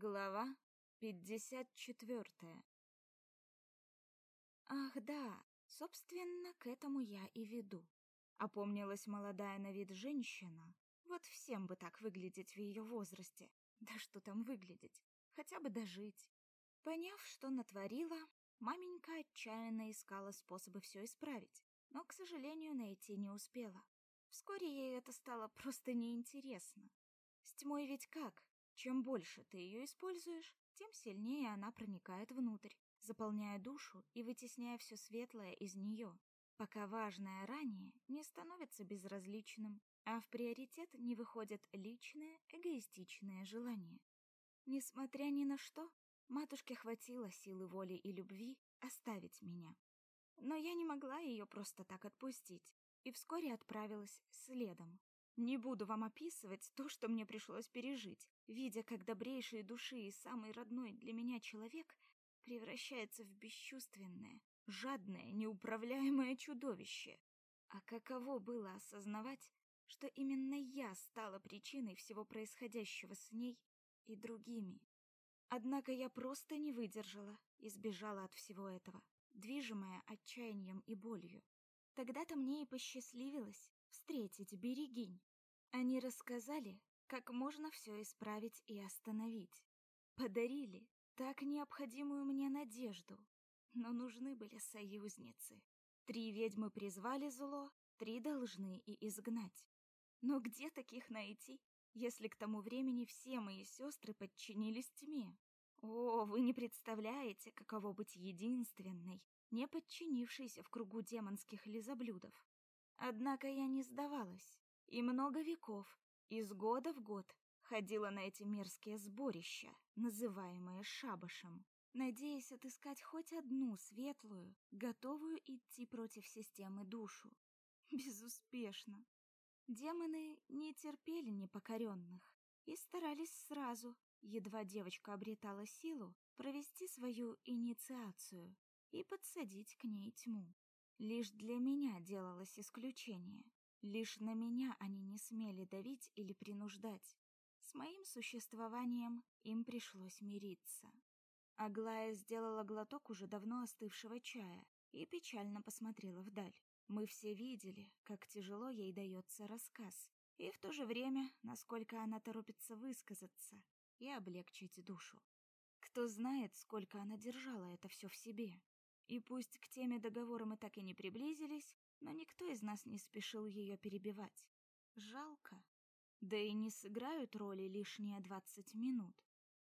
Глава 54 Ах да, собственно, к этому я и веду. Опомнилась молодая на вид женщина. Вот всем бы так выглядеть в ее возрасте. Да что там выглядеть? Хотя бы дожить. Поняв, что натворила, маменька отчаянно искала способы все исправить, но, к сожалению, найти не успела. Вскоре ей это стало просто неинтересно. С тьмой ведь как? Чем больше ты ее используешь, тем сильнее она проникает внутрь, заполняя душу и вытесняя все светлое из нее, пока важное ранее не становится безразличным, а в приоритет не выходят личные, эгоистичные желания. Несмотря ни на что, матушке хватило силы воли и любви оставить меня. Но я не могла ее просто так отпустить, и вскоре отправилась следом, не буду вам описывать то, что мне пришлось пережить, видя, как добрейшие души и самый родной для меня человек превращается в бесчувственное, жадное, неуправляемое чудовище. А каково было осознавать, что именно я стала причиной всего происходящего с ней и другими. Однако я просто не выдержала и сбежала от всего этого, движимая отчаянием и болью. Тогда-то мне и посчастливилось встретить Берегинь. Они рассказали, как можно все исправить и остановить. Подарили так необходимую мне надежду. Но нужны были союзницы. Три ведьмы призвали зло, три должны и изгнать. Но где таких найти, если к тому времени все мои сестры подчинились тьме? О, вы не представляете, каково быть единственной, не подчинившейся в кругу демонских лизоблюдов. Однако я не сдавалась. И много веков, из года в год, ходила на эти мерзкие сборища, называемые шабашем, надеясь отыскать хоть одну светлую, готовую идти против системы душу. Безуспешно. Демоны не терпели непокоренных и старались сразу, едва девочка обретала силу, провести свою инициацию и подсадить к ней тьму. Лишь для меня делалось исключение. Лишь на меня они не смели давить или принуждать. С моим существованием им пришлось мириться. Аглая сделала глоток уже давно остывшего чая и печально посмотрела вдаль. Мы все видели, как тяжело ей дается рассказ, и в то же время, насколько она торопится высказаться и облегчить душу. Кто знает, сколько она держала это все в себе. И пусть к теме договора мы так и не приблизились, но никто из нас не спешил ее перебивать. Жалко. Да и не сыграют роли лишние двадцать минут.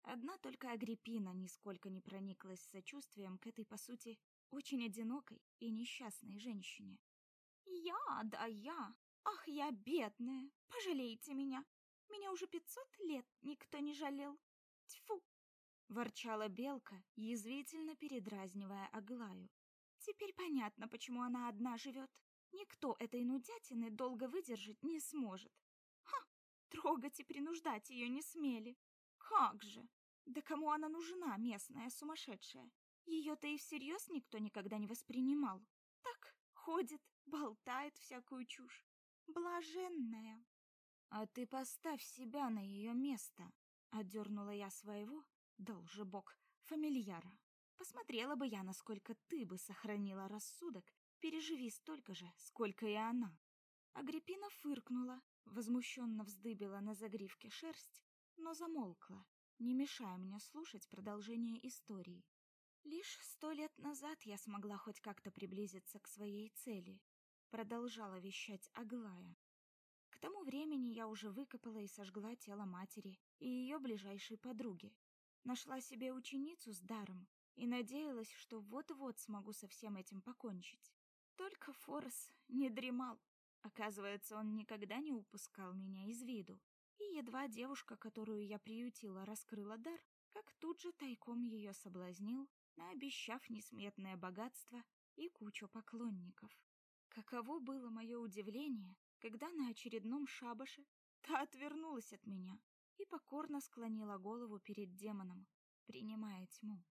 Одна только Агриппина нисколько не прониклась сочувствием к этой, по сути, очень одинокой и несчастной женщине. «Я, да я! Ах, я бедная! Пожалейте меня! Меня уже пятьсот лет никто не жалел! Тьфу!» Ворчала белка, язвительно передразнивая Аглаю. Теперь понятно, почему она одна живет. Никто этой нудятины долго выдержать не сможет. Ха! Трогать и принуждать ее не смели. Как же! Да кому она нужна, местная сумасшедшая? Ее-то и всерьез никто никогда не воспринимал. Так ходит, болтает всякую чушь. Блаженная. А ты поставь себя на ее место. Отдернула я своего, должебок, фамильяра. Посмотрела бы я, насколько ты бы сохранила рассудок, переживи столько же, сколько и она. Агриппина фыркнула, возмущенно вздыбила на загривке шерсть, но замолкла, не мешая мне слушать продолжение истории. Лишь сто лет назад я смогла хоть как-то приблизиться к своей цели, продолжала вещать Аглая. К тому времени я уже выкопала и сожгла тело матери и ее ближайшей подруги. Нашла себе ученицу с даром, и надеялась, что вот-вот смогу со всем этим покончить. Только Форс не дремал. Оказывается, он никогда не упускал меня из виду. И едва девушка, которую я приютила, раскрыла дар, как тут же тайком ее соблазнил, наобещав несметное богатство и кучу поклонников. Каково было мое удивление, когда на очередном шабаше та отвернулась от меня и покорно склонила голову перед демоном, принимая тьму.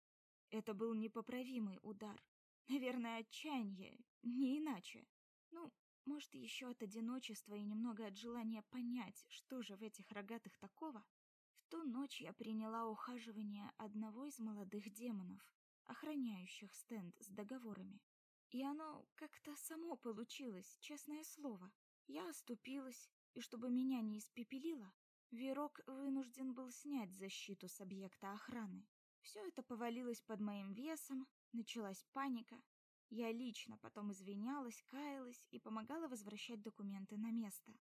Это был непоправимый удар. Наверное, отчаяние, не иначе. Ну, может, еще от одиночества и немного от желания понять, что же в этих рогатых такого, в ту ночь я приняла ухаживание одного из молодых демонов, охраняющих стенд с договорами. И оно как-то само получилось, честное слово. Я оступилась, и чтобы меня не испепелило, Верок вынужден был снять защиту с объекта охраны. Все это повалилось под моим весом, началась паника. Я лично потом извинялась, каялась и помогала возвращать документы на место.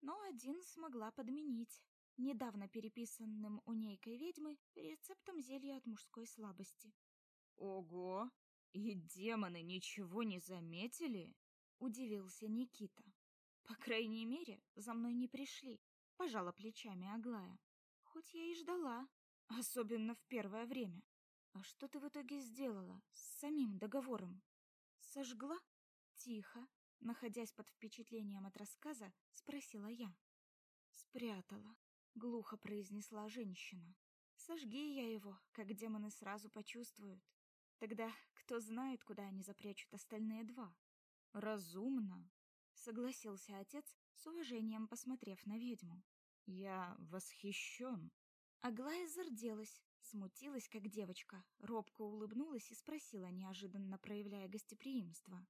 Но один смогла подменить, недавно переписанным у нейкой ведьмы рецептом зелья от мужской слабости. Ого! И демоны ничего не заметили? Удивился Никита. По крайней мере, за мной не пришли, пожала плечами Аглая. Хоть я и ждала, особенно в первое время. А что ты в итоге сделала с самим договором? Сожгла? Тихо, находясь под впечатлением от рассказа, спросила я. Спрятала, глухо произнесла женщина. Сожги я его, как демоны сразу почувствуют. Тогда кто знает, куда они запрячут остальные два? Разумно, согласился отец, с уважением посмотрев на ведьму. Я восхищен. Аглая зарделась, смутилась, как девочка, робко улыбнулась и спросила, неожиданно проявляя гостеприимство: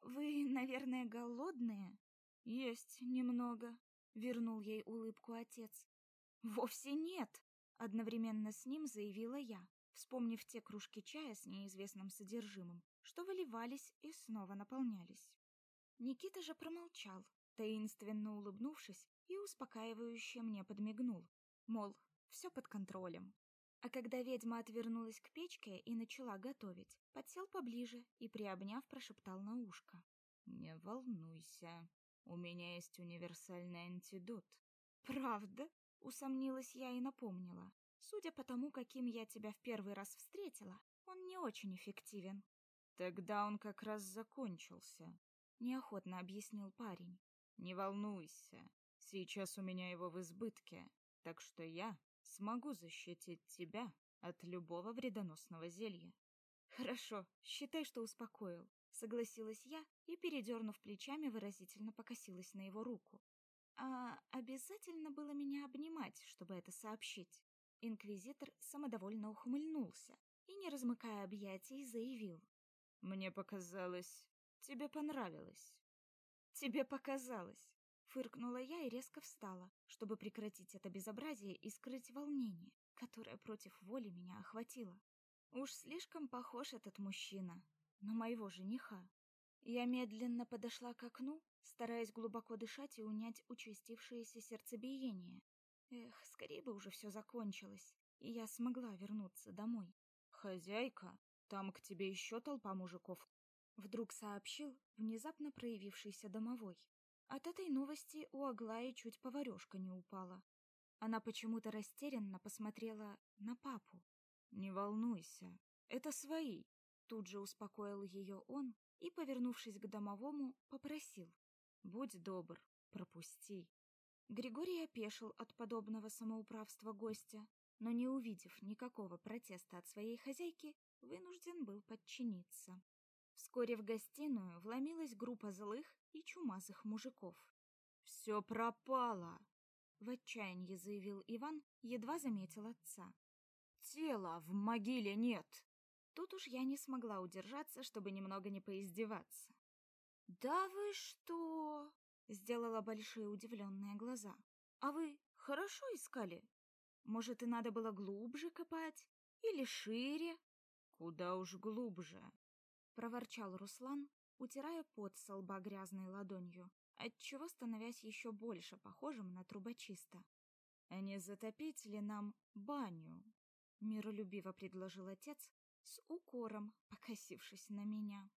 "Вы, наверное, голодные?" "Есть немного", вернул ей улыбку отец. "Вовсе нет", одновременно с ним заявила я, вспомнив те кружки чая с неизвестным содержимым, что выливались и снова наполнялись. Никита же промолчал, таинственно улыбнувшись и успокаивающе мне подмигнул, мол, все под контролем. А когда ведьма отвернулась к печке и начала готовить, подсел поближе и, приобняв, прошептал на ушко. «Не волнуйся, у меня есть универсальный антидот». «Правда?» — усомнилась я и напомнила. «Судя по тому, каким я тебя в первый раз встретила, он не очень эффективен». «Тогда он как раз закончился», — неохотно объяснил парень. «Не волнуйся, сейчас у меня его в избытке, так что я смогу защитить тебя от любого вредоносного зелья». «Хорошо, считай, что успокоил», — согласилась я и, передернув плечами, выразительно покосилась на его руку. «А обязательно было меня обнимать, чтобы это сообщить?» Инквизитор самодовольно ухмыльнулся и, не размыкая объятий, заявил. «Мне показалось, тебе понравилось». «Тебе показалось!» Фыркнула я и резко встала, чтобы прекратить это безобразие и скрыть волнение, которое против воли меня охватило. Уж слишком похож этот мужчина на моего жениха. Я медленно подошла к окну, стараясь глубоко дышать и унять участившееся сердцебиение. Эх, скорее бы уже все закончилось, и я смогла вернуться домой. «Хозяйка, там к тебе еще толпа мужиков», — вдруг сообщил внезапно проявившийся домовой. От этой новости у Аглаи чуть поварёшка не упала. Она почему-то растерянно посмотрела на папу. «Не волнуйся, это свои», — тут же успокоил ее он и, повернувшись к домовому, попросил. «Будь добр, пропусти». Григорий опешил от подобного самоуправства гостя, но, не увидев никакого протеста от своей хозяйки, вынужден был подчиниться. Вскоре в гостиную вломилась группа злых и чумазых мужиков. «Все пропало!» — в отчаянии заявил Иван, едва заметил отца. «Тела в могиле нет!» Тут уж я не смогла удержаться, чтобы немного не поиздеваться. «Да вы что?» — сделала большие удивленные глаза. «А вы хорошо искали? Может, и надо было глубже копать? Или шире?» «Куда уж глубже!» — проворчал Руслан, утирая пот со лба грязной ладонью, отчего становясь еще больше похожим на трубочиста. «А не затопить ли нам баню?» — миролюбиво предложил отец, с укором покосившись на меня.